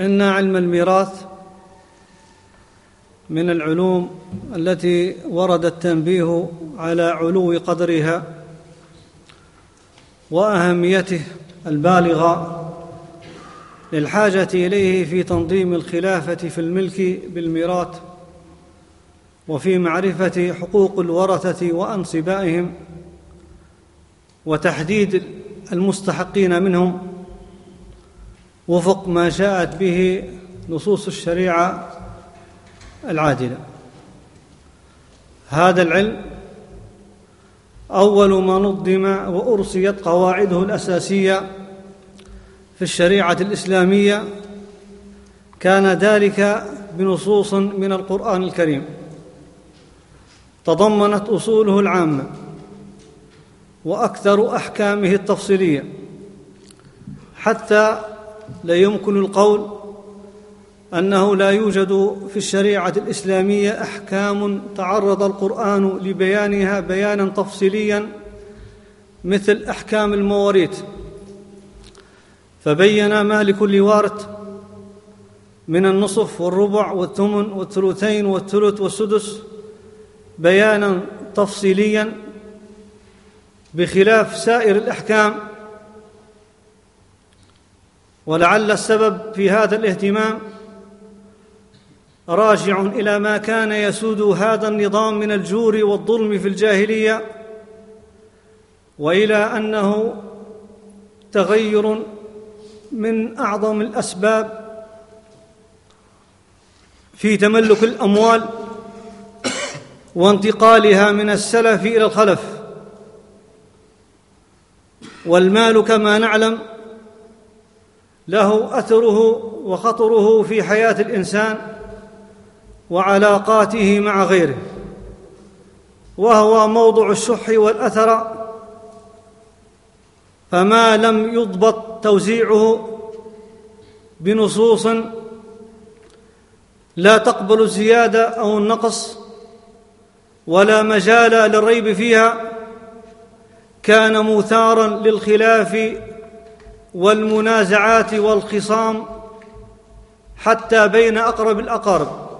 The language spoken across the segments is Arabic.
إن علم الميراث من العلوم التي ورد التنبيه على علو قدرها وأهميته البالغة للحاجة إليه في تنظيم الخلافة في الملك بالميراث وفي معرفة حقوق الورثة وأنصبائهم وتحديد المستحقين منهم وفق ما جاءت به نصوص الشريعة العادلة. هذا العلم أول ما نظم وأرسيت قواعده الأساسية في الشريعة الإسلامية كان ذلك بنصوص من القرآن الكريم. تضمنت أصوله العامة وأكثر أحكامه التفصيلية حتى لا يمكن القول أنه لا يوجد في الشريعة الإسلامية أحكام تعرض القرآن لبيانها بيانا تفصيليا مثل أحكام المواريث. فبين ما لكل من النصف والربع والثمن والثلثين والثلث والسدس بيانا تفصيليا بخلاف سائر الأحكام ولعل السبب في هذا الاهتمام راجع إلى ما كان يسود هذا النظام من الجور والظلم في الجاهلية وإلى أنه تغير من أعظم الأسباب في تملك الأموال وانتقالها من السلف إلى الخلف. والمال كما نعلم له أثره وخطره في حياة الإنسان وعلاقاته مع غيره وهو موضع الشح والأثر فما لم يضبط توزيعه بنصوص لا تقبل الزيادة أو النقص ولا مجال للريب فيها كان مثارا للخلاف والمنازعات والخصام حتى بين أقرب الأقارب.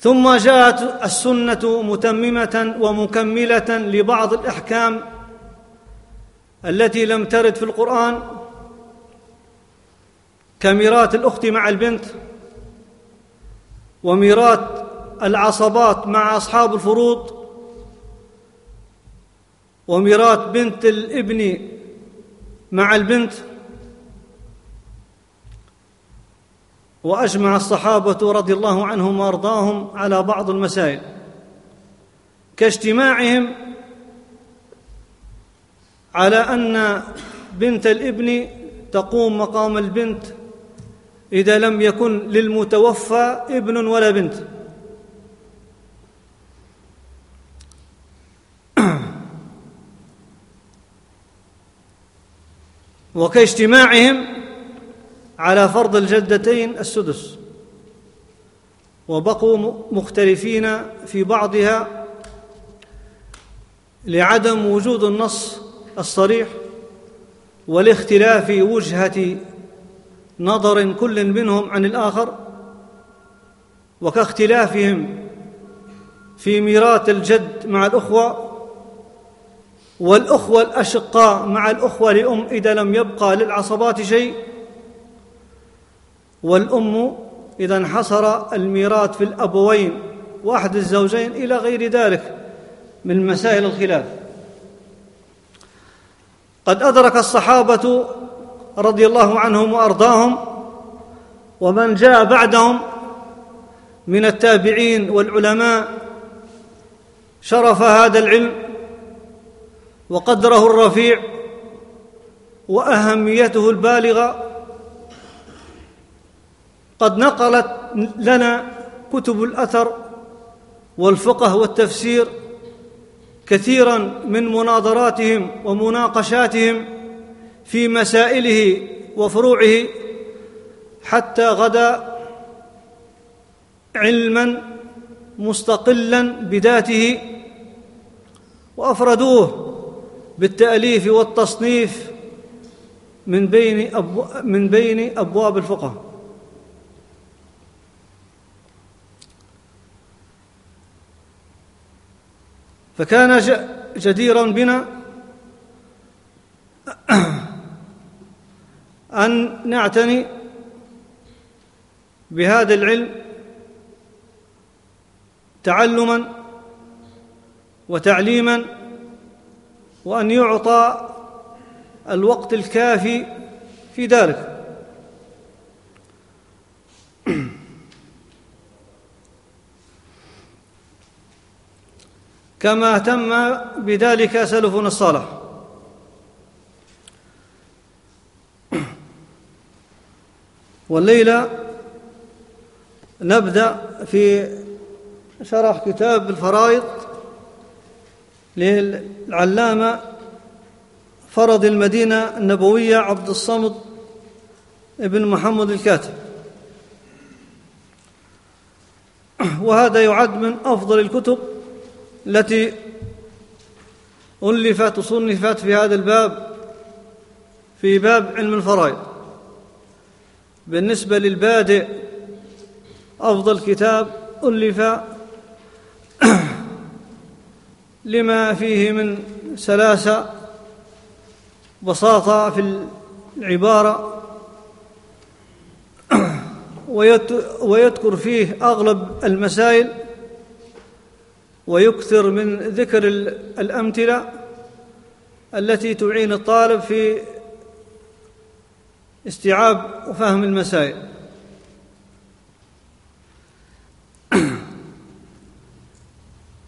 ثم جاءت السنة متممة ومكملة لبعض الأحكام التي لم ترد في القرآن كميراث الأخت مع البنت وميراث العصبات مع أصحاب الفروض وميراث بنت الابن مع البنت. وأجمع الصحابة رضي الله عنهم وأرضاهم على بعض المسائل. كاجتماعهم على أن بنت الابن تقوم مقام البنت إذا لم يكن للمتوفى ابن ولا بنت. وكاجتماعهم على فرض الجدتين السدس. وبقوا مختلفين في بعضها لعدم وجود النص الصريح ولاختلاف وجهة نظر كل منهم عن الآخر وكاختلافهم في ميراث الجد مع الأخوة والأخوة الأشقاء مع الأخوة لأم إذا لم يبقى للعصبات شيء. والأم إذا انحصر الميراث في الأبوين واحد الزوجين إلى غير ذلك من مسائل الخلاف. قد أدرك الصحابة رضي الله عنهم وأرضاهم ومن جاء بعدهم من التابعين والعلماء شرف هذا العلم وقدره الرفيع وأهميته البالغة. قد نقلت لنا كتب الأثر والفقه والتفسير كثيرا من مناظراتهم ومناقشاتهم في مسائله وفروعه حتى غدا علما مستقلا بذاته وأفردوه. بالتأليف والتصنيف من بين من بين أبواب الفقه. فكان جديرا بنا أن نعتني بهذا العلم تعلما وتعليما وأن يعطى الوقت الكافي في ذلك. كما اهتم بذلك سلفنا الصالح. والليلة نبدأ في شرح كتاب الفرائض. للعلامة فرض المدينة النبوية عبد الصمد ابن محمد الكاتب. وهذا يعد من أفضل الكتب التي ألفت وصنفت في هذا الباب في باب علم الفرائض. بالنسبة للبادئ أفضل كتاب ألف لما فيه من سلاسة بساطة في العبارة ويذكر فيه أغلب المسائل ويكثر من ذكر الأمثلة التي تعين الطالب في استيعاب وفهم المسائل.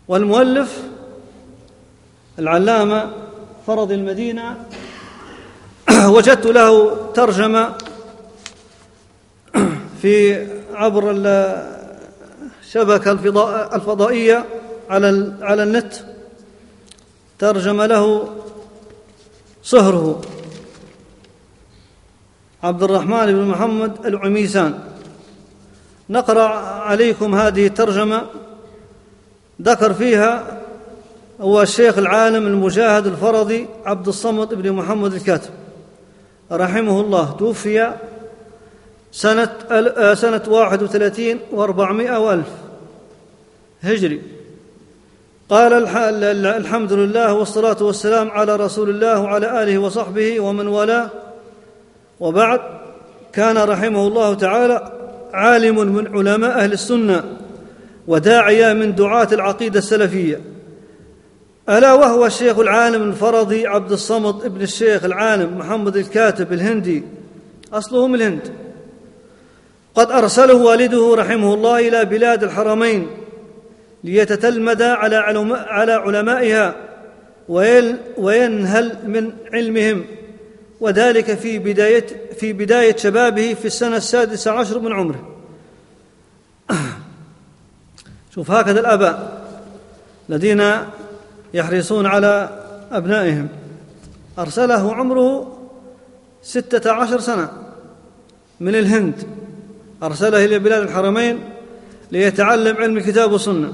والمؤلف العلامة فرض المدينة. وجدت له ترجمة في عبر الشبكه الفضائية على على النت. ترجم له صهره عبد الرحمن بن محمد العميسان. نقرأ عليكم هذه الترجمة. ذكر فيها هو الشيخ العالم المجاهد الفرضي عبد الصمد بن محمد الكاتب. رحمه الله توفي سنة سنة واحد وثلاثين وأربعمائة وألف هجري. قال الحمد لله والصلاة والسلام على رسول الله وعلى آله وصحبه ومن والاه. وبعد كان رحمه الله تعالى عالم من علماء أهل السنة وداعيه من دعاة العقيدة السلفية. ألا وهو الشيخ العالم الفرضي عبد الصمد ابن الشيخ العالم محمد الكاتب الهندي. اصله من الهند. قد أرسله والده رحمه الله إلى بلاد الحرمين ليتتلمذ على على علمائها وينهل من علمهم وذلك في بداية في بداية شبابه في السنة السادسة عشر من عمره. شوف هكذا الآباء الذين يحرصون على أبنائهم. أرسله عمره ستة عشر سنة من الهند. أرسله إلى بلاد الحرمين ليتعلم علم الكتاب والسنة.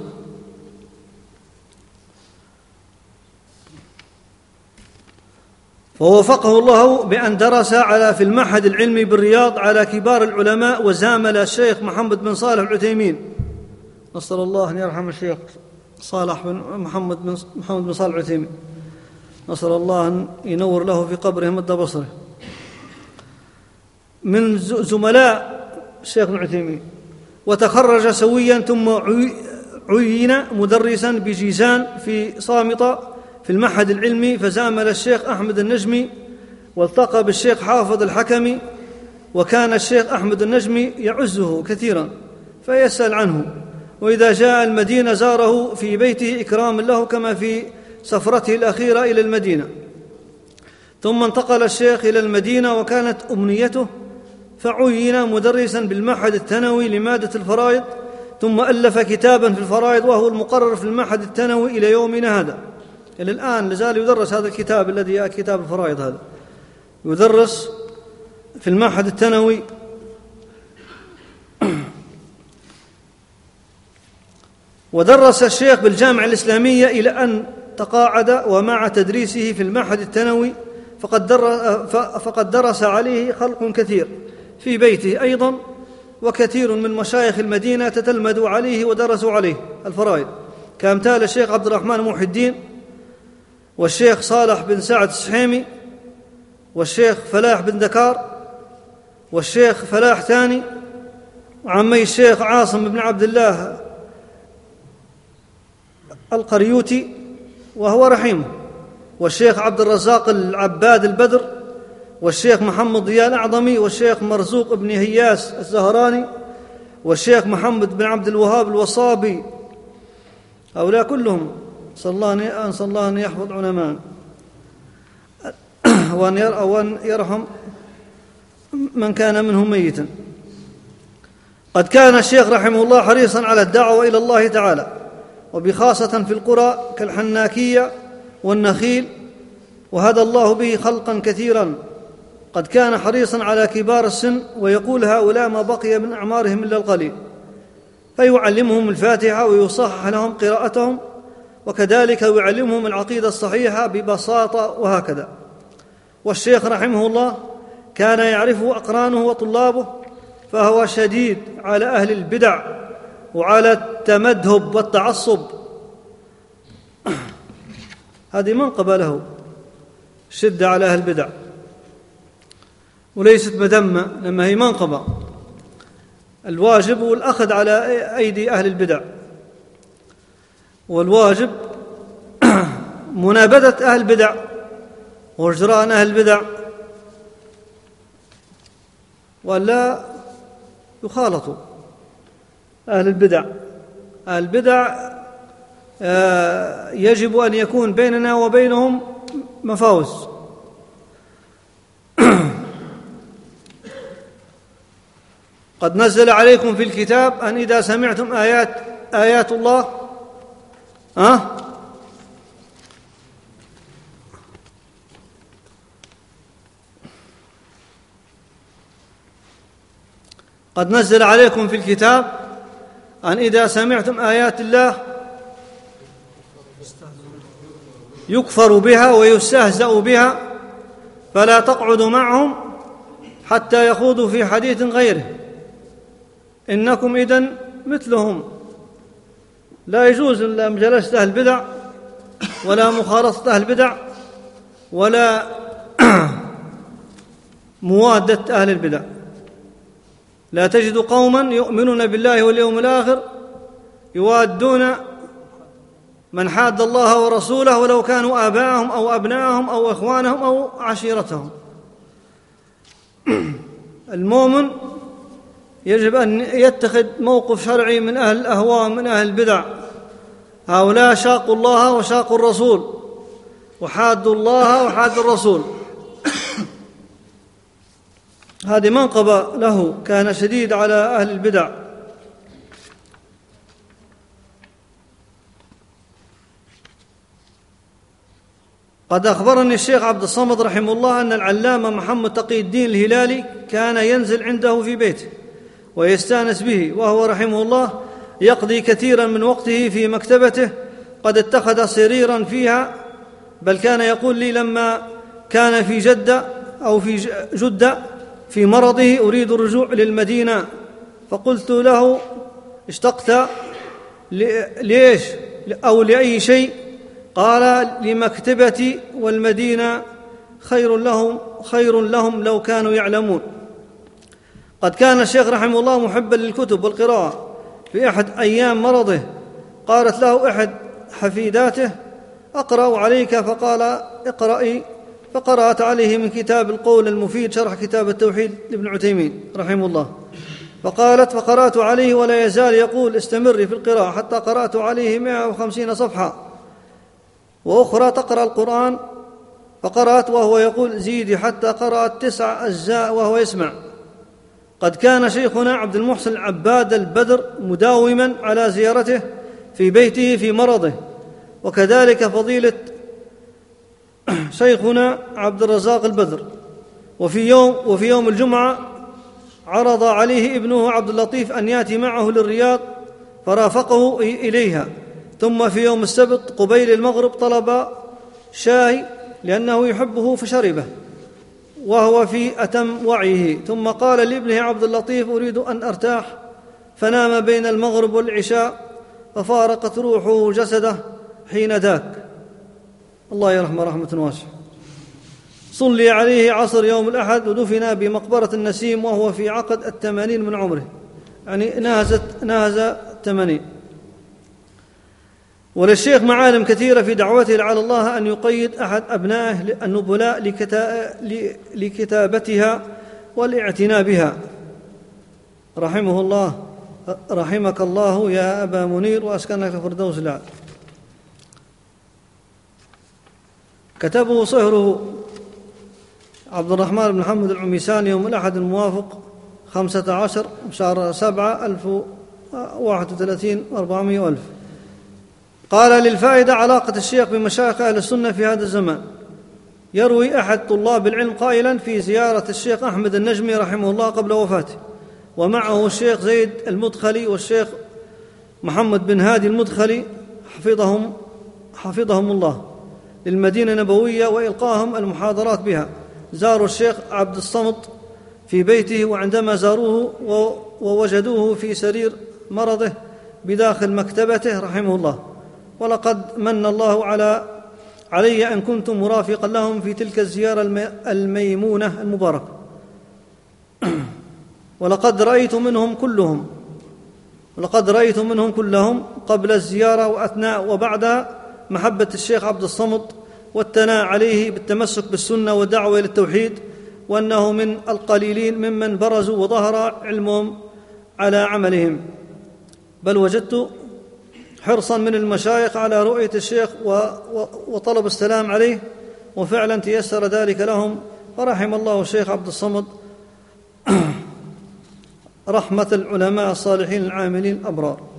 ووفقه الله بأن درس على في المعهد العلمي بالرياض على كبار العلماء وزامل الشيخ محمد بن صالح العثيمين. نسأل الله أن يرحم الشيخ. صالح بن محمد بن محمد بن صالح العثيمين نسأل الله أن ينور له في قبره مد بصره من زملاء الشيخ ابن عثيمين. وتخرج سويا ثم عين مدرسا بجيزان في صامطة في المعهد العلمي فزامل الشيخ أحمد النجمي والتقى بالشيخ حافظ الحكمي وكان الشيخ أحمد النجمي يعزه كثيرا فيسأل عنه. وإذا جاء المدينة زاره في بيته إكراما له كما في سفرته الأخيرة إلى المدينة. ثم انتقل الشيخ إلى المدينة وكانت أمنيته فعين مدرسا بالمعهد الثانوي لمادة الفرائض ثم ألف كتابا في الفرائض وهو المقرر في المعهد الثانوي إلى يومنا هذا. إلى الآن لازال يدرس هذا الكتاب الذي كتاب الفرائض هذا. يدرس في المعهد الثانوي ودرس الشيخ بالجامعة الإسلامية إلى أن تقاعد ومع تدريسه في المعهد الثانوي فقد درس, فقد درس عليه خلق كثير في بيته أيضا وكثير من مشايخ المدينة تتلمذوا عليه ودرسوا عليه الفرائض. كأمثال الشيخ عبد الرحمن محي الدين والشيخ صالح بن سعد السحيمي والشيخ فلاح بن دكار والشيخ فلاح ثاني وعمي الشيخ عاصم بن عبد الله القريوتي وهو رحيمه والشيخ عبد الرزاق العباد البدر والشيخ محمد ضياء الأعظمي والشيخ مرزوق بن هياس الزهراني والشيخ محمد بن عبد الوهاب الوصابي. هؤلاء كلهم صلى الله أن الله أن يحفظ علماء. وأن يرحم من كان منهم ميتا. قد كان الشيخ رحمه الله حريصا على الدعوة إلى الله تعالى. وبخاصة في القرى كالحناكية والنخيل وهدى الله به خلقا كثيرا. قد كان حريصا على كبار السن ويقول هؤلاء ما بقي من أعمارهم إلا القليل. فيعلمهم الفاتحة ويصحح لهم قراءتهم وكذلك يعلمهم العقيدة الصحيحة ببساطة وهكذا. والشيخ رحمه الله كان يعرفه أقرانه وطلابه فهو شديد على أهل البدع. وعلى التمذهب والتعصب. هذه منقبة له شدة على أهل البدع. وليست مذمة لما هي منقبة. الواجب هو الأخذ على أيدي أهل البدع. والواجب منابذة أهل البدع وجران أهل البدع. ولا يخالطوا. أهل البدع أهل البدع آه، يجب أن يكون بيننا وبينهم مفاوز قد نزل عليكم في الكتاب أن إذا سمعتم آيات آيات الله أه؟ قد نزل عليكم في الكتاب أن إذا سمعتم آيات الله يكفر بها ويستهزأ بها فلا تقعدوا معهم حتى يخوضوا في حديث غيره. إنكم إذن مثلهم. لا يجوز إلا مجالسة أهل البدع ولا مخالطة أهل البدع ولا موادة أهل البدع. لا تجد قوما يؤمنون بالله واليوم الآخر يوادون من حاد الله ورسوله ولو كانوا آباءهم أو أبناءهم أو إخوانهم أو عشيرتهم. المؤمن يجب أن يتخذ موقف شرعي من أهل الأهواء من أهل البدع. هؤلاء شاقوا الله وشاقوا الرسول وحادوا الله وحادوا الرسول. هذه منقبة له كان شديد على أهل البدع. قد أخبرني الشيخ عبد الصمد رحمه الله أن العلامة محمد تقي الدين الهلالي كان ينزل عنده في بيته ويستأنس به وهو رحمه الله يقضي كثيرا من وقته في مكتبته قد اتخذ سريرا فيها بل كان يقول لي لما كان في جدة أو في جدة في مرضه أريد الرجوع للمدينة. فقلت له اشتقت ليش أو لأي شيء؟ قال لمكتبتي والمدينة. خير لهم خير لهم لو كانوا يعلمون. قد كان الشيخ رحمه الله محبا للكتب والقراءة. في أحد أيام مرضه قالت له أحد حفيداته أقرأ عليك. فقال اقرأي. فقرأت عليه من كتاب القول المفيد شرح كتاب التوحيد لابن عثيمين رحمه الله. فقالت فقرأت عليه ولا يزال يقول استمري في القراءة حتى قرأت عليه 150 صفحة. وأخرى تقرأ القرآن. فقرأت وهو يقول زيدي حتى قرأت تسع أجزاء وهو يسمع. قد كان شيخنا عبد المحسن العباد البدر مداوما على زيارته في بيته في مرضه. وكذلك فضيلة شيخنا عبد الرزاق البدر. وفي يوم وفي يوم الجمعة عرض عليه ابنه عبد اللطيف أن يأتي معه للرياض فرافقه إليها. ثم في يوم السبت قبيل المغرب طلب شاي لأنه يحبه فشربه وهو في أتم وعيه. ثم قال لابنه عبد اللطيف أريد أن أرتاح. فنام بين المغرب والعشاء ففارقت روحه جسده حين ذاك. الله يرحمه رحمة واسعة. صلي عليه عصر يوم الأحد ودفن بمقبرة النسيم وهو في عقد الثمانين من عمره. يعني ناهزت ناهز الثمانين. وللشيخ معالم كثيرة في دعوته على الله أن يقيد أحد أبنائه النبلاء لكتابتها والاعتناء بها رحمه الله رحمك الله يا أبا منير وأسكنك الفردوس الأعلى كتبه صهره عبد الرحمن بن محمد العميساني يوم الأحد الموافق خمسة عشر شهر سبعة ألف واحد وثلاثين وأربعمائة وألف. قال للفائدة علاقة الشيخ بمشايخ أهل السنة في هذا الزمان. يروي أحد طلاب العلم قائلا في زيارة الشيخ أحمد النجمي رحمه الله قبل وفاته. ومعه الشيخ زيد المدخلي والشيخ محمد بن هادي المدخلي حفظهم حفظهم الله. للمدينة النبوية وإلقاهم المحاضرات بها. زاروا الشيخ عبد الصمد في بيته وعندما زاروه ووجدوه في سرير مرضه بداخل مكتبته رحمه الله. ولقد من الله على علي أن كنت مرافقا لهم في تلك الزيارة الميمونة المباركة. ولقد رأيت منهم كلهم. ولقد رأيت منهم كلهم قبل الزيارة وأثناء وبعدها محبة الشيخ عبد الصمد والثناء عليه بالتمسك بالسنة والدعوة إلى التوحيد وأنه من القليلين ممن برزوا وظهر علمهم على عملهم. بل وجدت حرصا من المشايخ على رؤية الشيخ وطلب السلام عليه وفعلا تيسر ذلك لهم. فرحم الله الشيخ عبد الصمد رحمة العلماء الصالحين العاملين الأبرار.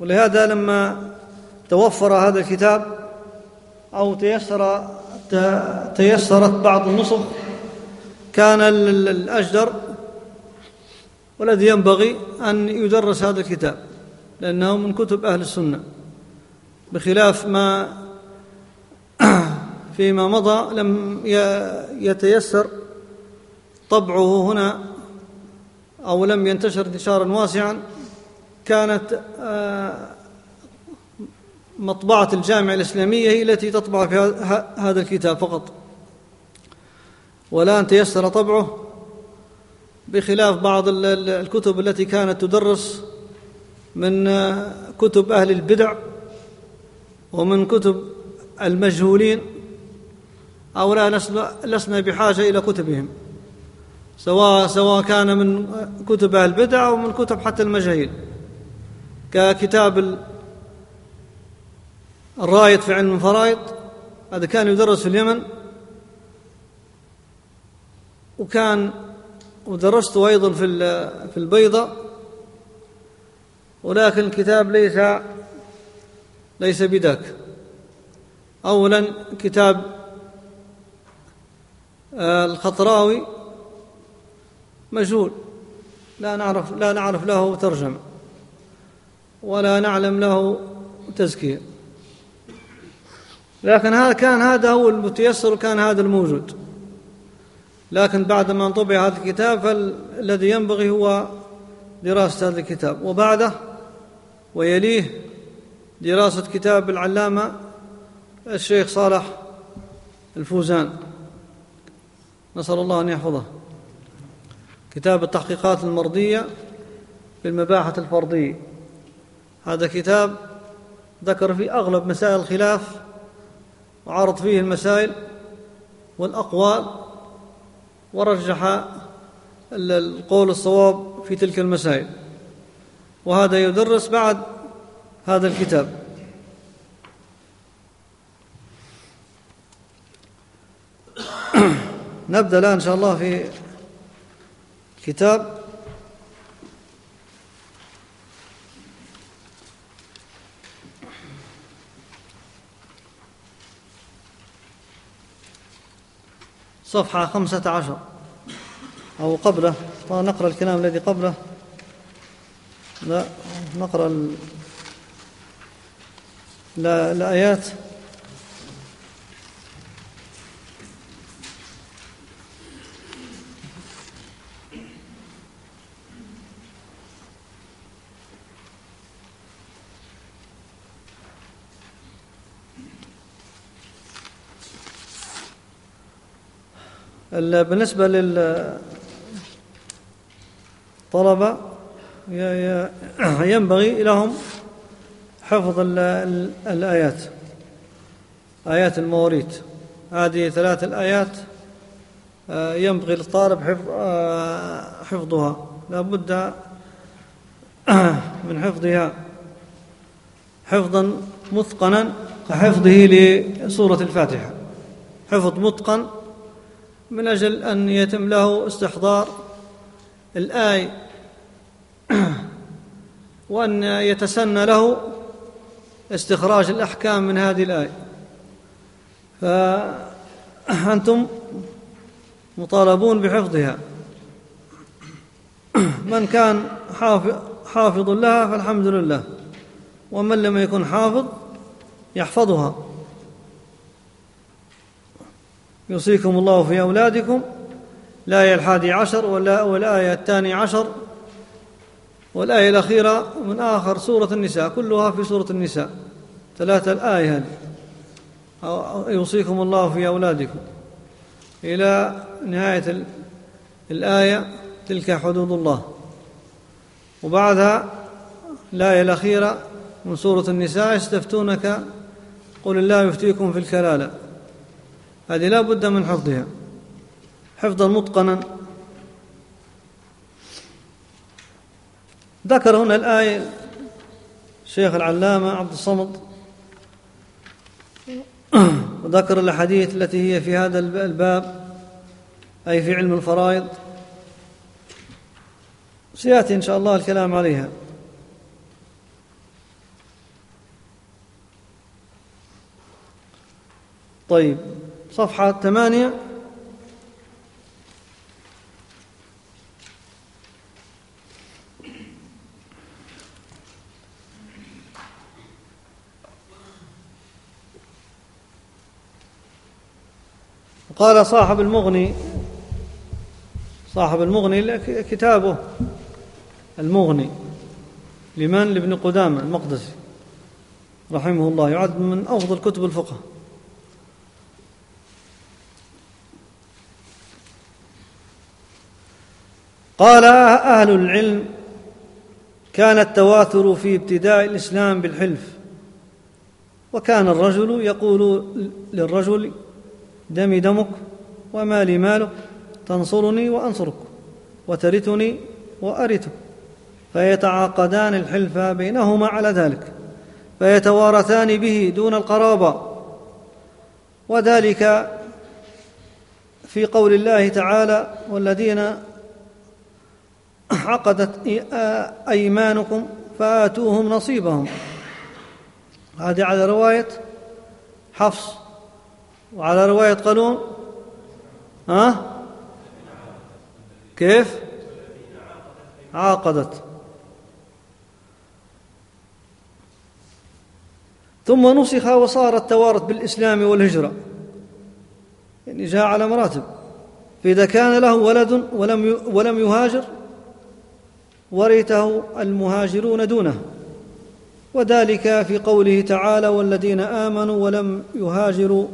ولهذا لما توفر هذا الكتاب أو تيسر تيسرت بعض النسخ كان الأجدر والذي ينبغي أن يدرس هذا الكتاب لأنه من كتب أهل السنة. بخلاف ما فيما مضى لم يتيسر طبعه هنا أو لم ينتشر انتشارا واسعا. كانت آه، مطبعة الجامعة الإسلامية هي التي تطبع في هذا الكتاب فقط. والآن تيسر طبعه بخلاف بعض الكتب التي كانت تدرس من آه، كتب أهل البدع ومن كتب المجهولين هؤلاء لسنا بحاجة إلى كتبهم سواء سواء كان من كتب أهل البدع أو من كتب حتى المجاهيل. ككتاب الرايد في علم الفرائض هذا كان يدرس في اليمن وكان ودرسته أيضا في في البيضة ولكن الكتاب ليس ليس بذاك. أولا كتاب آه، الخطراوي مجهول لا نعرف لا نعرف له ترجمة. ولا نعلم له تزكية. لكن هذا كان هذا هو المتيسر وكان هذا الموجود. لكن بعد ما طبع هذا الكتاب فالذي ينبغي هو دراسة هذا الكتاب. وبعده ويليه دراسة كتاب العلامة الشيخ صالح الفوزان. نسأل الله أن يحفظه. كتاب التحقيقات المرضية بالمباحث الفرضية. هذا كتاب ذكر فيه أغلب مسائل الخلاف وعرض فيه المسائل والأقوال ورجح القول الصواب في تلك المسائل وهذا يدرس بعد هذا الكتاب. نبدأ الآن إن شاء الله في كتاب صفحة خمسة عشر. أو قبله. نقرأ الكلام الذي قبله. لا نقرأ الآيات. بالنسبة للطلبة ينبغي لهم حفظ الآيات آيات المواريث. هذه ثلاث الآيات آه، ينبغي للطالب آه، حفظها. لا بد من حفظها حفظا متقنا كحفظه لسورة الفاتحة. حفظ متقن من أجل أن يتم له استحضار الآية وأن يتسنى له استخراج الأحكام من هذه الآية فأنتم مطالبون بحفظها. من كان حافظ لها فالحمد لله. ومن لم يكن حافظ يحفظها. يوصيكم الله في أولادكم الآية الحادي عشر والآية الثاني عشر والآية الأخيرة من آخر سورة النساء كلها في سورة النساء ثلاثة الآية هذه. يوصيكم الله في أولادكم. إلى نهاية الآية تلك حدود الله. وبعدها الآية الأخيرة من سورة النساء يستفتونك قل الله يفتيكم في الكلالة. هذه لا بد من حفظها. حفظا متقنا. ذكر هنا الآية الشيخ العلامة عبد الصمد. وذكر الأحاديث التي هي في هذا الباب أي في علم الفرائض. سيأتي إن شاء الله الكلام عليها. طيب. صفحة ثمانية. قال صاحب المغني صاحب المغني كتابه المغني لمن؟ لابن قدامة المقدسي رحمه الله يعد من أفضل كتب الفقه. قال أهل العلم كان التواتر في ابتداء الإسلام بالحلف وكان الرجل يقول للرجل دمي دمك ومالي مالك تنصرني وأنصرك وترثني وأرثك فيتعاقدان الحلف بينهما على ذلك فيتوارثان به دون القرابة. وذلك في قول الله تعالى والذين عقدت أيمانكم فآتوهم نصيبهم. هذه على رواية حفص وعلى رواية قانون ها؟ كيف؟ عاقدت ثم نسخ وصار التوارث بالإسلام والهجرة. يعني جاء على مراتب. فإذا كان له ولد ولم ولم يهاجر ورثه المهاجرون دونه. وذلك في قوله تعالى والذين آمنوا ولم يهاجروا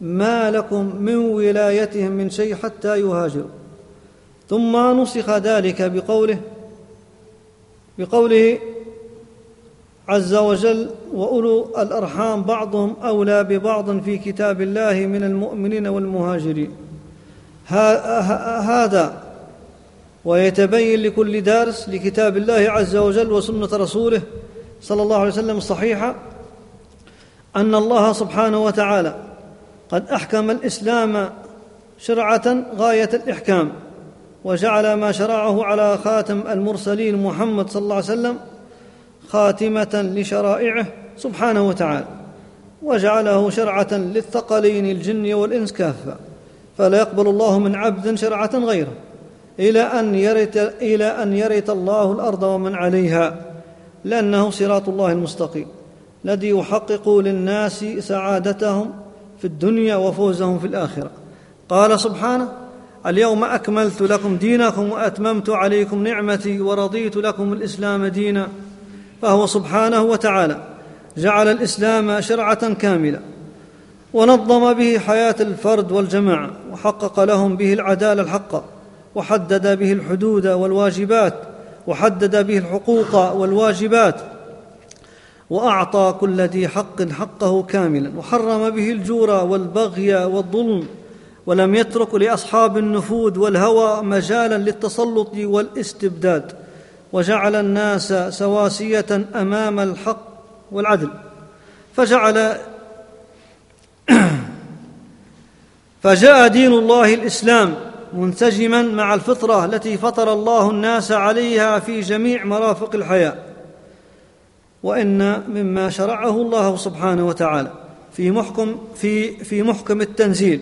ما لكم من ولايتهم من شيء حتى يهاجروا. ثم نسخ ذلك بقوله بقوله عز وجل وأولو الأرحام بعضهم أولى ببعض في كتاب الله من المؤمنين والمهاجرين. هذا ويتبين لكل دارس لكتاب الله عز وجل وسنة رسوله صلى الله عليه وسلم الصحيحة أن الله سبحانه وتعالى قد أحكم الإسلام شرعة غاية الإحكام وجعل ما شرعه على خاتم المرسلين محمد صلى الله عليه وسلم خاتمة لشرائعه سبحانه وتعالى وجعله شرعة للثقلين الجن والإنس كافة فلا يقبل الله من عبد شرعة غيره إلى أن يرث إلى أن يرث الله الأرض ومن عليها لأنه صراط الله المستقيم الذي يحقق للناس سعادتهم في الدنيا وفوزهم في الآخرة. قال سبحانه اليوم أكملت لكم دينكم وأتممت عليكم نعمتي ورضيت لكم الإسلام دينا. فهو سبحانه وتعالى جعل الإسلام شرعة كاملة ونظم به حياة الفرد والجماعة وحقق لهم به العدالة الحقة. وحدد به الحدود والواجبات وحدد به الحقوق والواجبات وأعطى كل ذي حق حقه كاملا وحرم به الجور والبغي والظلم ولم يترك لأصحاب النفوذ والهوى مجالا للتسلط والاستبداد وجعل الناس سواسية أمام الحق والعدل. فجعل فجاء دين الله الإسلام منسجما مع الفطرة التي فطر الله الناس عليها في جميع مرافق الحياة. وإن مما شرعه الله سبحانه وتعالى في محكم في في محكم التنزيل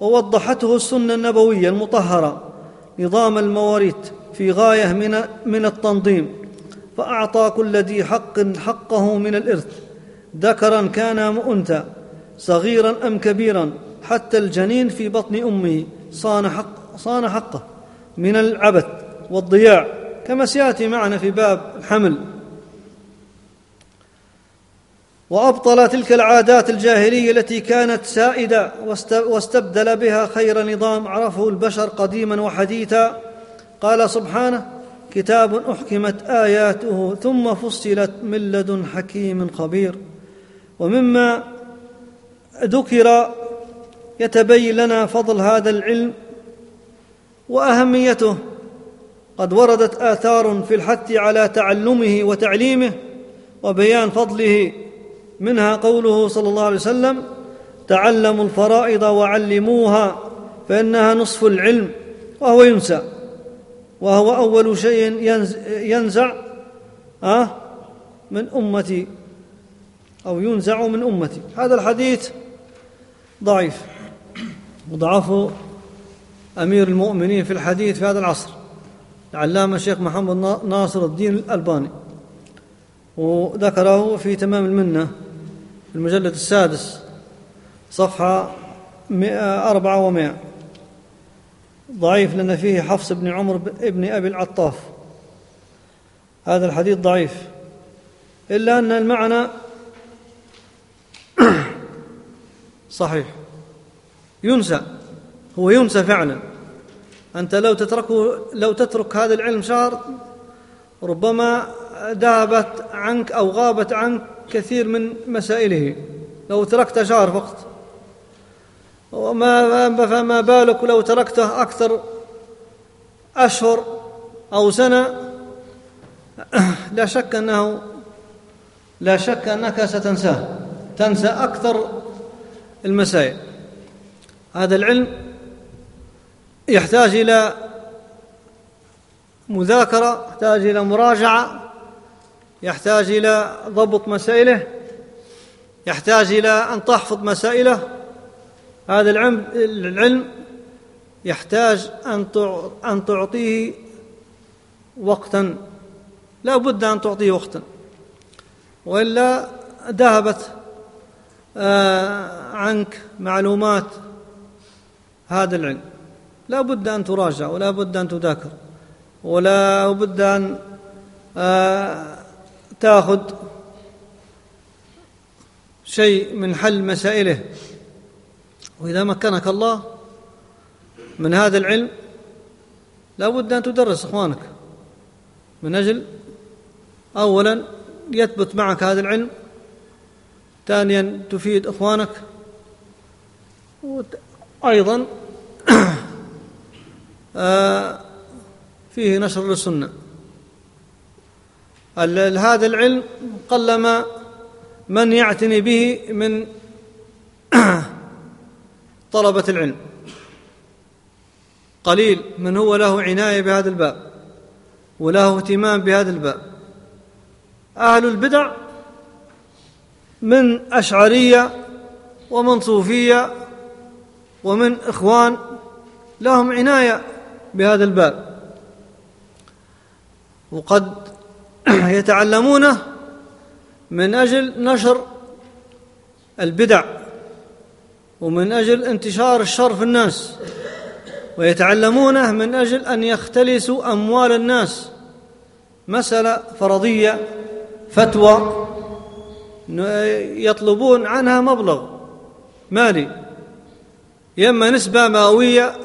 ووضحته السنة النبوية المطهرة نظام المواريث في غاية من من التنظيم فأعطى كل ذي حق حقه من الإرث ذكرا كان ام أنثى صغيرا أم كبيرا حتى الجنين في بطن أمه. صان حق صان حقه من العبث والضياع كما سيأتي معنا في باب الحمل. وأبطل تلك العادات الجاهلية التي كانت سائدة واستبدل بها خير نظام عرفه البشر قديما وحديثا. قال سبحانه كتاب أحكمت آياته ثم فصلت من لدن حكيم خبير. ومما ذكر يتبين لنا فضل هذا العلم وأهميته. قد وردت آثار في الحث على تعلمه وتعليمه وبيان فضله منها قوله صلى الله عليه وسلم تعلموا الفرائض وعلموها فإنها نصف العلم وهو ينسى وهو أول شيء ينزع أه من أمتي أو ينزع من أمتي. هذا الحديث ضعيف. وضعفه أمير المؤمنين في الحديث في هذا العصر العلامة الشيخ محمد ناصر الدين الألباني وذكره في تمام المنة في المجلد السادس صفحة أربعة ومائة ضعيف لأن فيه حفص بن عمر بن أبي العطاف. هذا الحديث ضعيف. إلا أن المعنى صحيح. ينسى هو ينسى فعلا. أنت لو تتركه لو تترك هذا العلم شهر ربما ذهبت عنك أو غابت عنك كثير من مسائله. لو تركت شهر فقط. وما فما بالك لو تركته أكثر أشهر أو سنة؟ لا شك أنه لا شك أنك ستنساه. تنسى أكثر المسائل. هذا العلم يحتاج إلى مذاكرة يحتاج إلى مراجعة يحتاج إلى ضبط مسائله يحتاج إلى أن تحفظ مسائله. هذا العلم العلم يحتاج أن أن تعطيه وقتا. لا بد أن تعطيه وقتا. وإلا ذهبت آه، عنك معلومات هذا العلم. لا بد أن تراجع ولا بد أن تذاكر ولا بد أن آه، تأخذ شيء من حل مسائله. وإذا مكنك الله من هذا العلم لا بد أن تدرس إخوانك. من أجل أولا يثبت معك هذا العلم ثانيا تفيد إخوانك أيضا آه، فيه نشر للسنة. هذا العلم قلما من يعتني به من طلبة العلم. قليل من هو له عناية بهذا الباب وله اهتمام بهذا الباب. أهل البدع من أشعرية ومن صوفية ومن إخوان لهم عناية بهذا الباب. وقد يتعلمونه من أجل نشر البدع ومن أجل انتشار الشر في الناس ويتعلمونه من أجل أن يختلسوا أموال الناس. مسألة فرضية فتوى يطلبون عنها مبلغ مالي. يما نسبة مئوية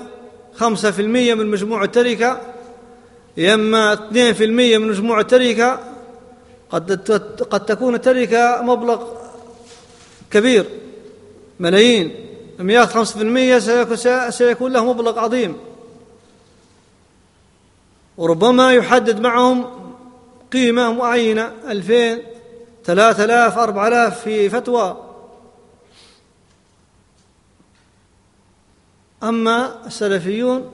خمسة في المية من مجموع التركة يما اثنين في المية من مجموع التركة قد قد تكون التركة مبلغ كبير ملايين ياخذ خمسة في المية سيكون له مبلغ عظيم. وربما يحدد معهم قيمة معينة ألفين ثلاثة آلاف أربعة آلاف في فتوى. أما السلفيون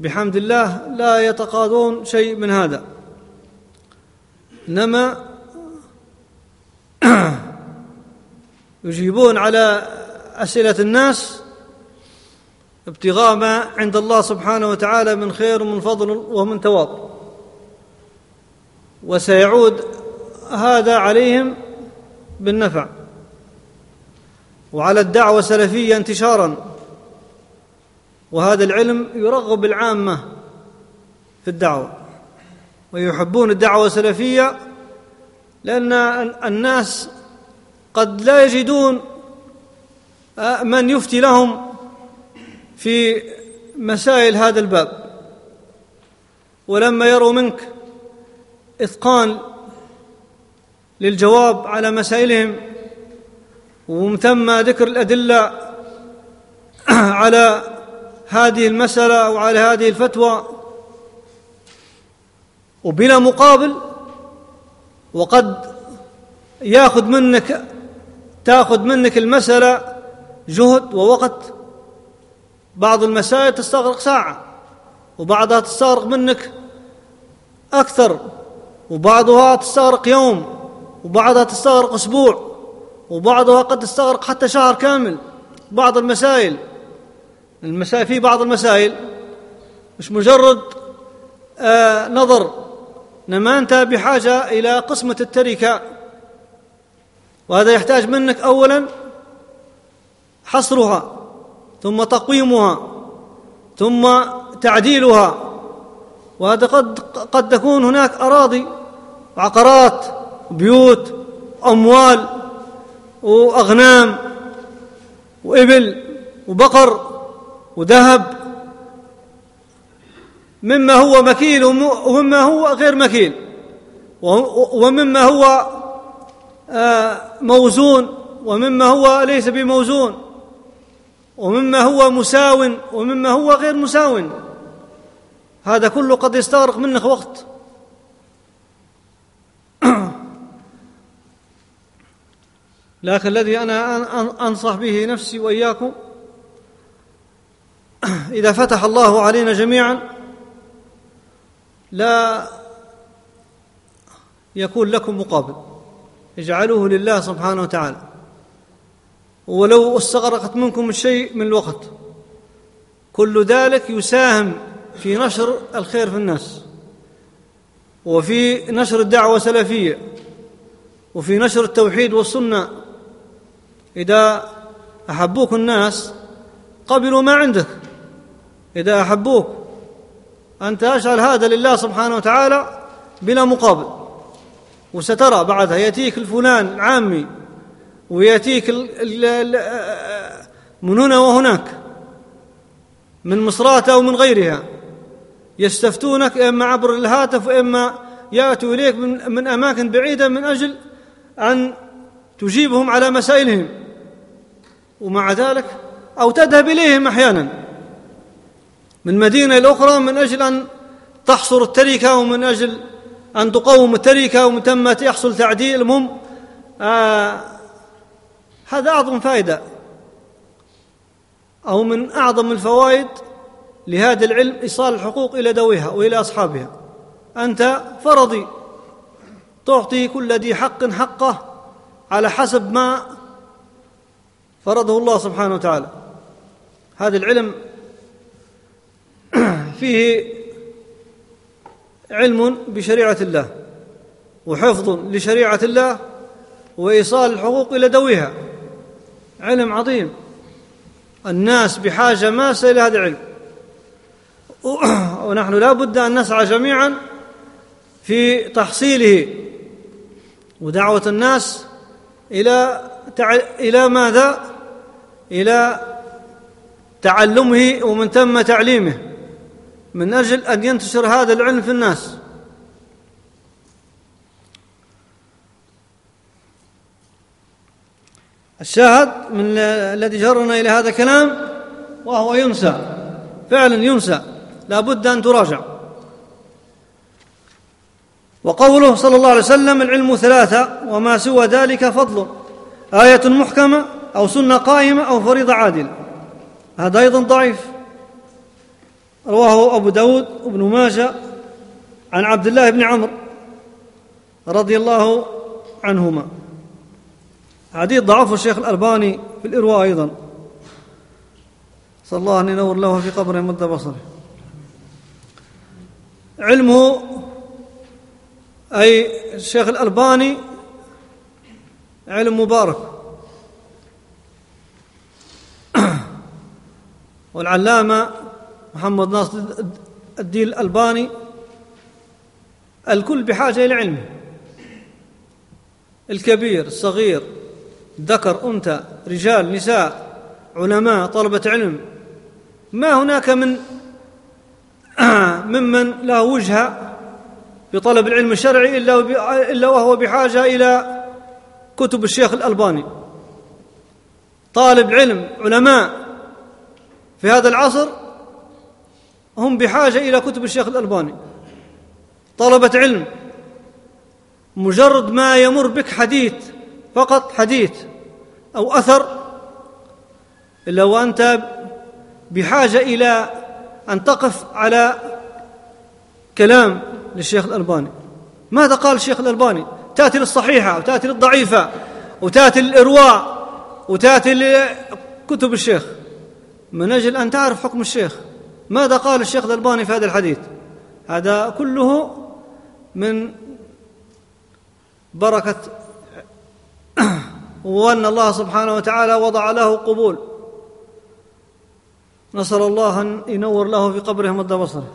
بحمد الله لا يتقاضون شيء من هذا. إنما يجيبون على أسئلة الناس ابتغاء ما عند الله سبحانه وتعالى من خير ومن فضل ومن تواب وسيعود هذا عليهم بالنفع. وعلى الدعوة السلفية انتشارا. وهذا العلم يرغب العامة في الدعوة ويحبون الدعوة السلفية لأن الناس قد لا يجدون من يفتي لهم في مسائل هذا الباب. ولما يروا منك إتقان للجواب على مسائلهم ومن ثم ذكر الأدلة على هذه المسألة أو على هذه الفتوى وبلا مقابل وقد ياخذ منك تاخذ منك المسألة جهد ووقت. بعض المسائل تستغرق ساعة وبعضها تستغرق منك أكثر وبعضها تستغرق يوم وبعضها تستغرق أسبوع وبعضها قد تستغرق حتى شهر كامل. بعض المسائل المسائل في بعض المسائل مش مجرد آه نظر. إنما أنت بحاجة إلى قسمة التركة. وهذا يحتاج منك اولا حصرها ثم تقويمها ثم تعديلها. وهذا قد قد تكون هناك أراضي وعقارات بيوت أموال وأغنام وإبل وبقر. وذهب مما هو مكيل ومما هو غير مكيل. ومما هو آه، موزون ومما هو ليس بموزون. ومما هو مساو ومما هو غير مساو. هذا كله قد يستغرق منك وقت. لكن الذي أنا أنصح به نفسي وإياكم اذا فتح الله علينا جميعا لا يكون لكم مقابل. اجعلوه لله سبحانه وتعالى. ولو استغرقت منكم الشيء من الوقت كل ذلك يساهم في نشر الخير في الناس وفي نشر الدعوة السلفية وفي نشر التوحيد والسنة. إذا أحبوك الناس قبلوا ما عندك. إذا احبوك أن تشعل هذا لله سبحانه وتعالى بلا مقابل. وسترى بعدها يأتيك الفلان العامي ويأتيك من هنا وهناك من مصرات أو من غيرها يستفتونك إما عبر الهاتف وإما يأتوا إليك من, من أماكن بعيدة من أجل أن تجيبهم على مسائلهم. ومع ذلك أو تذهب إليهم أحيانا. من مدينة إلى أخرى من أجل أن تحصر التركة ومن أجل أن تقوم التركة ومن ثم يحصل تعديل. المهم آه هذا أعظم فائدة أو من أعظم الفوائد لهذا العلم إيصال الحقوق إلى ذويها وإلى أصحابها. أنت فرضي تعطي كل ذي حق حقه على حسب ما فرضه الله سبحانه وتعالى. هذا العلم فيه علم بشريعة الله وحفظ لشريعة الله وإيصال الحقوق إلى ذويها. علم عظيم. الناس بحاجة ماسة إلى هذا العلم. ونحن لا بد أن نسعى جميعا في تحصيله. ودعوة الناس إلى إلى ماذا؟ إلى تعلمه ومن ثم تعليمه. من أجل أن ينتشر هذا العلم في الناس. الشاهد من الذي جرنا إلى هذا الكلام وهو ينسى فعلا ينسى لا بد أن تراجع. وقوله صلى الله عليه وسلم العلم ثلاثة وما سوى ذلك فضل. آية محكمة أو سنة قائمة أو فريضة عادلة. هذا أيضا ضعيف. رواه أبو داود وابن ماجه عن عبد الله بن عمرو رضي الله عنهما. حديث ضعفه الشيخ الألباني في الإرواء أيضا. صلى الله أن ينور له في قبره مد بصره. علمه أي الشيخ الألباني علم مبارك. والعلامة محمد ناصر الدين الألباني الكل بحاجة إلى علمه. الكبير الصغير ذكر أنثى رجال نساء علماء طلبة علم. ما هناك من ممن له وجهة بطلب العلم الشرعي إلا إلا وهو بحاجة إلى كتب الشيخ الألباني. طالب علم علماء في هذا العصر هم بحاجة إلى كتب الشيخ الألباني. طلبة علم. مجرد ما يمر بك حديث فقط حديث أو أثر إلا وأنت بحاجة إلى أن تقف على كلام للشيخ الألباني. ماذا قال الشيخ الألباني؟ تأتي للصحيحة وتأتي للضعيفة وتأتي للإرواء وتأتي لكتب الشيخ. من أجل أن تعرف حكم الشيخ؟ ماذا قال الشيخ الألباني في هذا الحديث؟ هذا كله من بركة وأن الله سبحانه وتعالى وضع له قبول. نسأل الله أن ينور له في قبره مد بصره.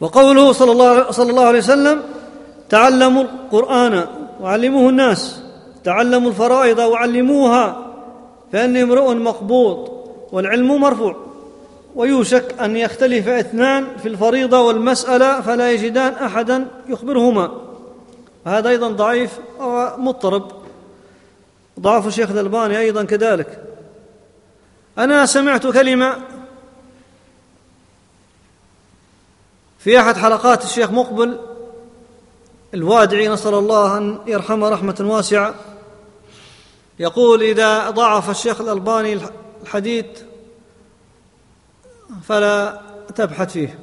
وقوله صلى الله, صلى الله عليه وسلم تعلموا القرآن وعلموه الناس. تعلموا الفرائض وعلموها فإني امرؤ مقبوض والعلم مرفوع ويوشك أن يختلف اثنان في الفريضة والمسألة فلا يجدان أحدا يخبرهما. هذا أيضا ضعيف ومضطرب. ضعف الشيخ الألباني أيضا كذلك. أنا سمعت كلمة في أحد حلقات الشيخ مقبل الوادعي نسأل الله أن يرحمه رحمة واسعة يقول إذا ضعف الشيخ الألباني الحديث فلا تبحث فيه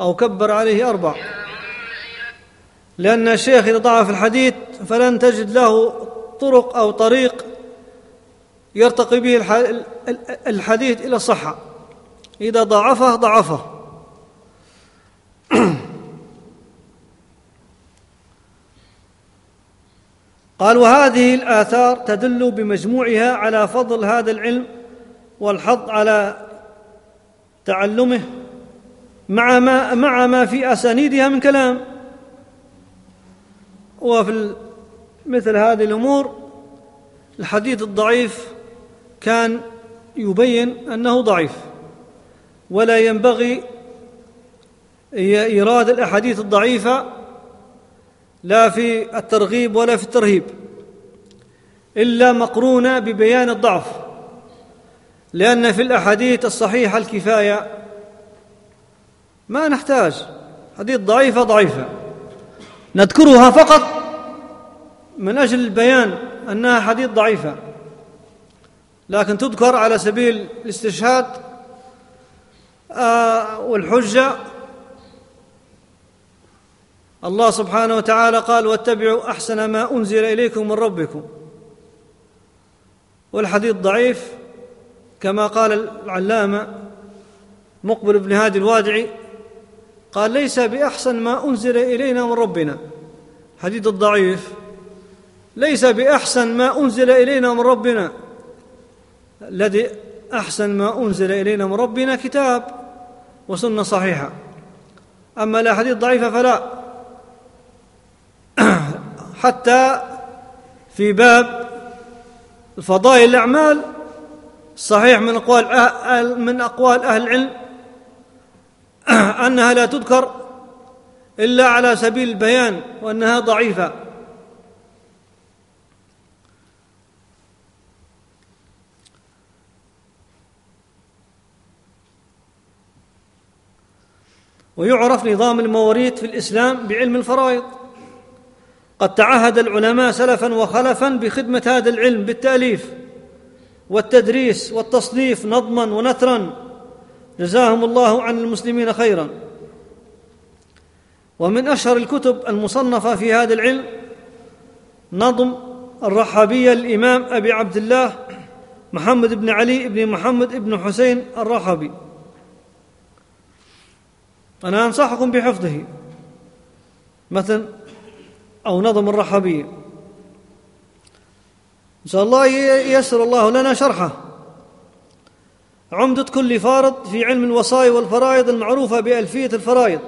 أو كبر عليه أربع. لأن الشيخ إذا ضعف الحديث فلن تجد له طرق أو طريق يرتقي به الحديث إلى الصحة. إذا ضعفه ضعفه. قال وهذه الآثار تدل بمجموعها على فضل هذا العلم والحض على تعلمه مع ما مع ما في أسانيدها من كلام. وفي مثل هذه الأمور الحديث الضعيف كان يبين أنه ضعيف ولا ينبغي إيراد الأحاديث الضعيفة لا في الترغيب ولا في الترهيب إلا مقرونة ببيان الضعف لأن في الأحاديث الصحيحة الكفاية ما نحتاج حديث ضعيفة ضعيفة نذكرها فقط من أجل البيان أنها حديث ضعيفة لكن تذكر على سبيل الاستشهاد آه، والحجة الله سبحانه وتعالى قال واتبعوا أحسن ما أنزل إليكم من ربكم. والحديث ضعيف كما قال العلامة مقبل بن هادي الوادعي قال ليس بأحسن ما أنزل إلينا من ربنا. حديث الضعيف ليس بأحسن ما أنزل إلينا من ربنا. الذي أحسن ما أنزل إلينا من ربنا كتاب وسنة صحيحة. أما الأحاديث الضعيفة فلا. حتى في باب فضائل الأعمال صحيح من أقوال أهل من أقوال أهل العلم أنها لا تذكر إلا على سبيل البيان وأنها ضعيفة. ويعرف نظام المواريث في الإسلام بعلم الفرائض. قد تعهد العلماء سلفا وخلفا بخدمة هذا العلم بالتأليف والتدريس والتصنيف نظما ونثرا. جزاهم الله عن المسلمين خيرا. ومن أشهر الكتب المصنفة في هذا العلم نظم الرحابية للامام أبي عبد الله محمد بن علي بن محمد بن حسين الرحبي أنا أنصحكم بحفظه. مثلا أو نظم الرحابية. إن شاء الله ييسر الله لنا شرحه. عمدة كل فارض في علم الوصايا والفرائض المعروفة بألفية الفرائض.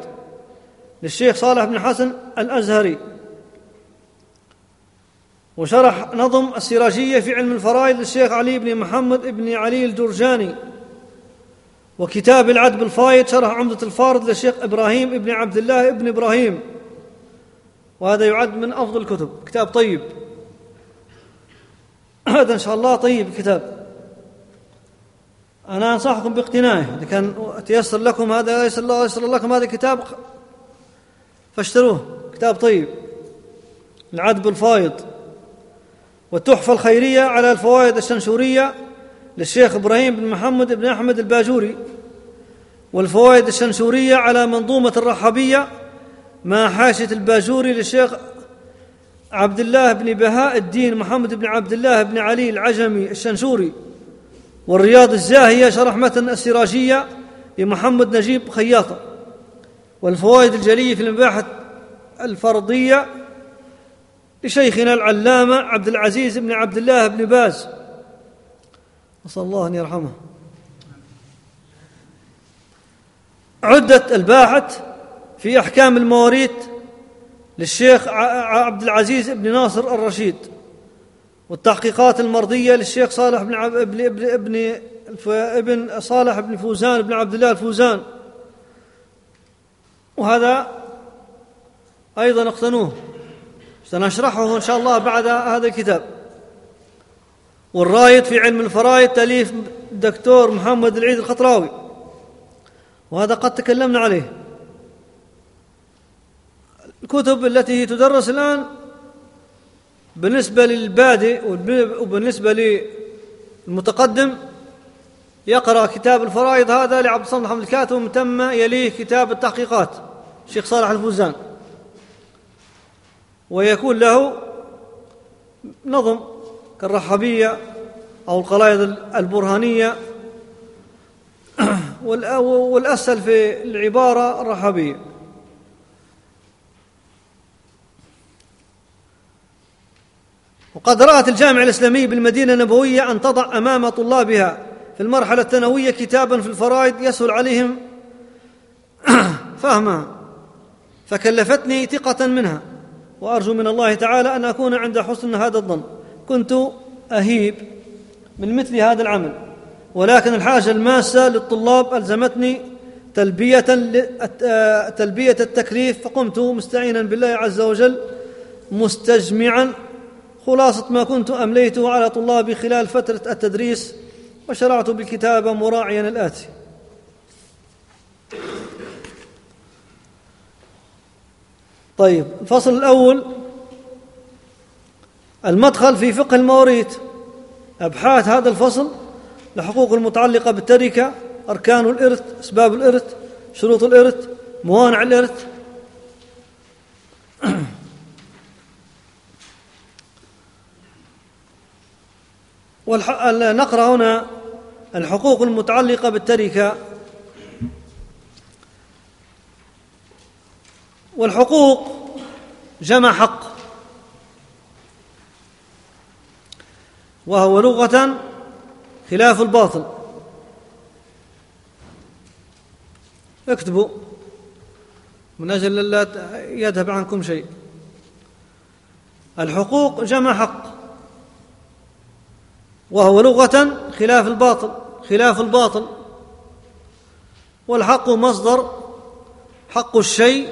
للشيخ صالح بن حسن الأزهري. وشرح نظم السراجية في علم الفرائض للشيخ علي بن محمد بن علي الجرجاني. وكتاب العدب الفايد شرح عمدة الفارض للشيخ إبراهيم بن عبد الله بن إبراهيم. وهذا يعد من أفضل الكتب. كتاب طيب. هذا إن شاء الله طيب الكتاب أنا أنصحكم باقتنائه. إذا كان تيسر لكم هذا يسر الله يسر لكم هذا الكتاب فاشتروه. كتاب طيب. العذب الفايض والتحفة الخيرية على الفوائد الشنشورية للشيخ إبراهيم بن محمد بن أحمد الباجوري والفوائد الشنشورية على منظومة الرحبية مع حاشية الباجوري للشيخ عبد الله بن بهاء الدين محمد بن عبد الله بن علي العجمي الشنشوري والرياض الزاهية شرح متن السراجية لمحمد نجيب خياطة والفوائد الجلية في المباحث الفرضية لشيخنا العلامة عبد العزيز بن عبد الله بن باز. نسأل الله أن يرحمه. عدة الباحث في أحكام المواريث للشيخ عبد العزيز بن ناصر الرشيد والتحقيقات المرضية للشيخ صالح بن عب... ابن ابن ابن ابن صالح بن فوزان بن عبد الله الفوزان. وهذا أيضا اقتنوه. سنشرحه إن شاء الله بعد هذا الكتاب. والرايد في علم الفرائض تأليف الدكتور محمد العيد الخطراوي وهذا قد تكلمنا عليه. الكتب التي تدرس الآن بالنسبة للبادئ وبالنسبة للمتقدم يقرأ كتاب الفرائض هذا لعبد الصمد محمد الكاتب ومن ثم يليه كتاب التحقيقات الشيخ صالح الفوزان. ويكون له نظم كالرحبية أو القلايد البرهانية. والأسهل في العبارة الرحبية وقد رأت الجامعة الإسلامية بالمدينة النبوية أن تضع أمام طلابها في المرحلة الثانوية كتابا في الفرائض يسهل عليهم. فهمها فكلفتني ثقة منها. وأرجو من الله تعالى أن أكون عند حسن هذا الظن. كنت أهيب من مثل هذا العمل. ولكن الحاجة الماسة للطلاب ألزمتني تلبية تلبية التكليف فقمت مستعينا بالله عز وجل مستجمعا خلاصة ما كنت أمليته على طلابي خلال فترة التدريس وشرعت بالكتابة مراعيا الآتي. طيب الفصل الأول المدخل في فقه المواريث. أبحاث هذا الفصل الحقوق المتعلقة بالتركة أركان الإرث أسباب الإرث شروط الإرث موانع الإرث. نقرأ هنا الحقوق المتعلقة بالتركة. والحقوق جمع حق. وهو لغة خلاف الباطل. اكتبوا. من أجل لا يذهب عنكم شيء. الحقوق جمع حق. وهو لغة خلاف الباطل خلاف الباطل. والحق مصدر حق الشيء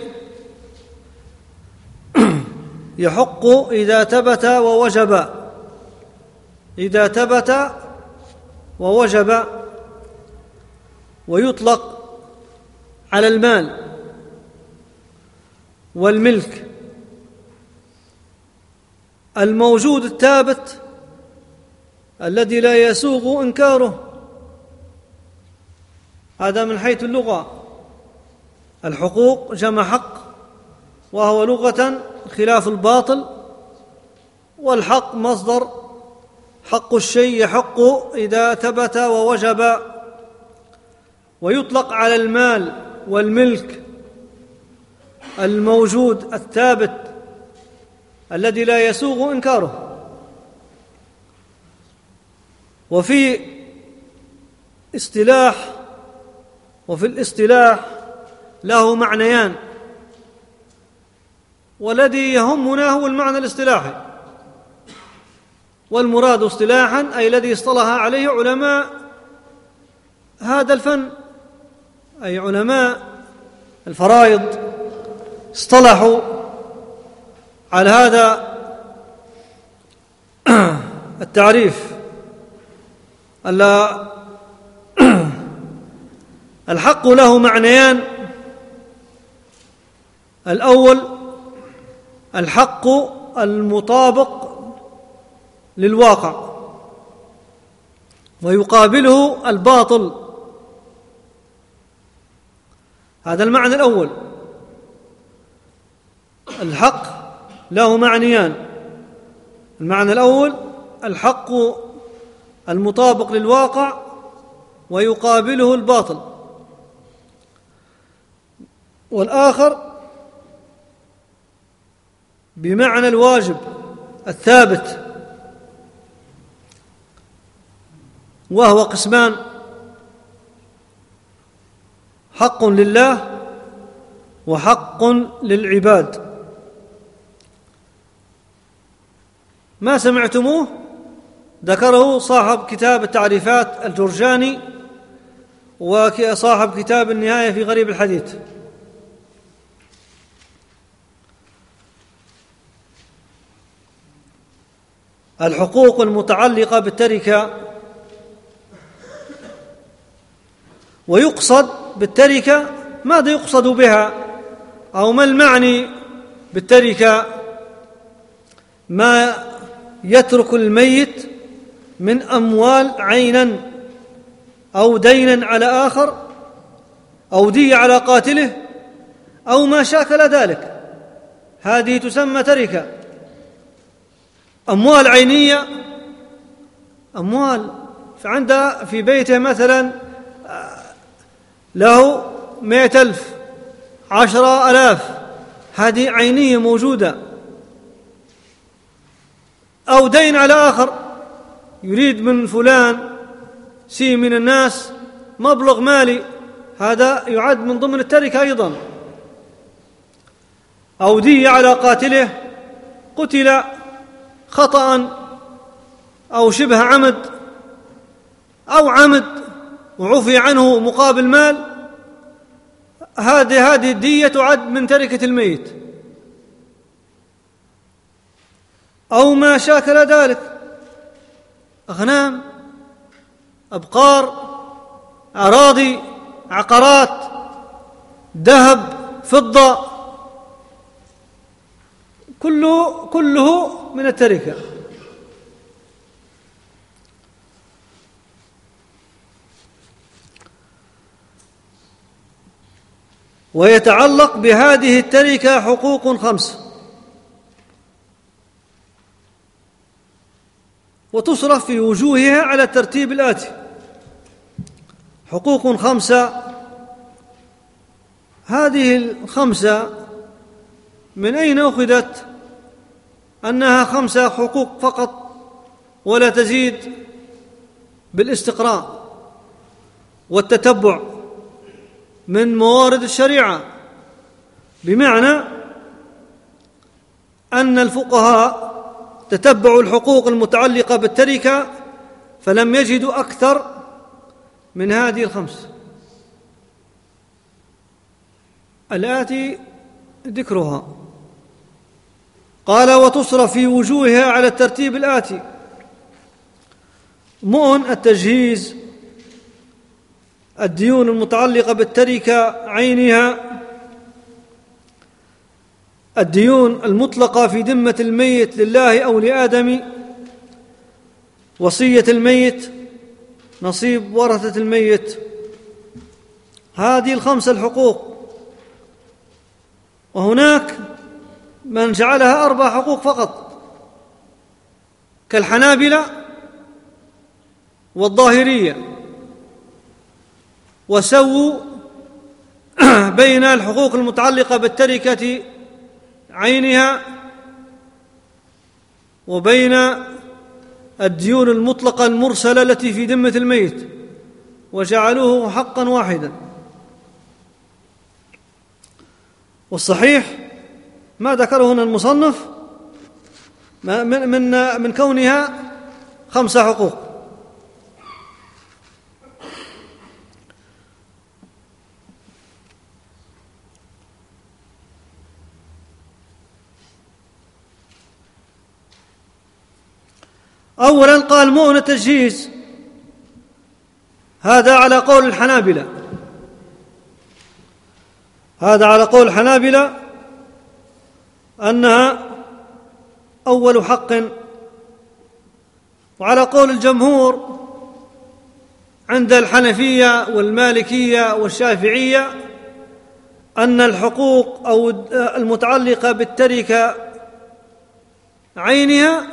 يحق إذا ثبت ووجب. إذا ثبت ووجب ويطلق على المال والملك. الموجود الثابت الذي لا يسوغ إنكاره. هذا من حيث اللغة. الحقوق جمع حق وهو لغة خلاف الباطل والحق مصدر. حق الشيء يحق إذا ثبت ووجب ويطلق على المال والملك الموجود الثابت الذي لا يسوغ إنكاره. وفي اصطلاح وفي الاصطلاح له معنيان. والذي يهمنا هو المعنى الاصطلاحي. والمراد اصطلاحا أي الذي اصطلح عليه علماء هذا الفن. أي علماء الفرائض اصطلحوا على هذا التعريف. الحق له معنيان. الأول الحق المطابق للواقع ويقابله الباطل. هذا المعنى الأول. الحق له معنيان. المعنى الأول الحق المطابق للواقع ويقابله الباطل. والآخر بمعنى الواجب الثابت وهو قسمان حق لله وحق للعباد. ما سمعتموه؟ ذكره صاحب كتاب التعريفات الجرجاني وصاحب كتاب النهاية في غريب الحديث. الحقوق المتعلقة بالتركة ويقصد بالتركة ماذا يقصد بها أو ما المعني بالتركة؟ ما يترك الميت من أموال عينا أو دينا على آخر أو دية على قاتله أو ما شاكل ذلك. هذه تسمى تركة. أموال عينية أموال فعنده في بيته مثلا له مئة ألف عشرة ألاف. هذه عينية موجودة. أو دين على آخر. يريد من فلان سي من الناس مبلغ مالي هذا يعد من ضمن التركة أيضا. أو دية على قاتله قتل خطأ أو شبه عمد أو عمد وعفي عنه مقابل مال هذه هذه الدية تعد من تركة الميت. أو ما شاكل ذلك. أغنام أبقار أراضي عقارات ذهب فضة كله كله من التركة. ويتعلق بهذه التركة حقوق خمس. وتصرف في وجوهها على الترتيب الآتي حقوق خمسة. هذه الخمسة من أين أخذت؟ أنها خمسة حقوق فقط ولا تزيد بالاستقراء والتتبع من موارد الشريعة. بمعنى أن الفقهاء تتبعوا الحقوق المتعلقة بالتركة فلم يجدوا أكثر من هذه الخمس. الآتي ذكرها. قال وتصرف في وجوهها على الترتيب الآتي. مؤن التجهيز الديون المتعلقة بالتركة عينها الديون المطلقة في ذمة الميت لله أو لآدم وصية الميت نصيب ورثة الميت. هذه الخمسة الحقوق. وهناك من جعلها أربع حقوق فقط كالحنابلة والظاهرية. وسووا بين الحقوق المتعلقة بالتركة عينها وبين الديون المطلقة المرسلة التي في ذمة الميت وجعلوه حقا واحدا. والصحيح ما ذكره هنا المصنف من من من كونها خمس حقوق. أولا قال مؤن التجهيز هذا على قول الحنابلة. هذا على قول الحنابلة أنها أول حق. وعلى قول الجمهور عند الحنفية والمالكية والشافعية أن الحقوق أو المتعلقة بالتركة عينها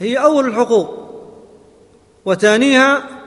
هي أول الحقوق. وثانيها